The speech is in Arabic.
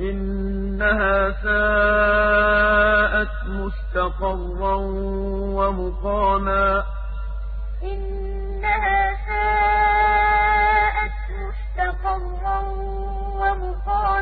إِنَّهَا سَاءَتْ مُسْتَقَرًّا وَمُقَامًا. إِنَّهَا سَاءَتْ مُسْتَقَرًّا وَمُقَامًا.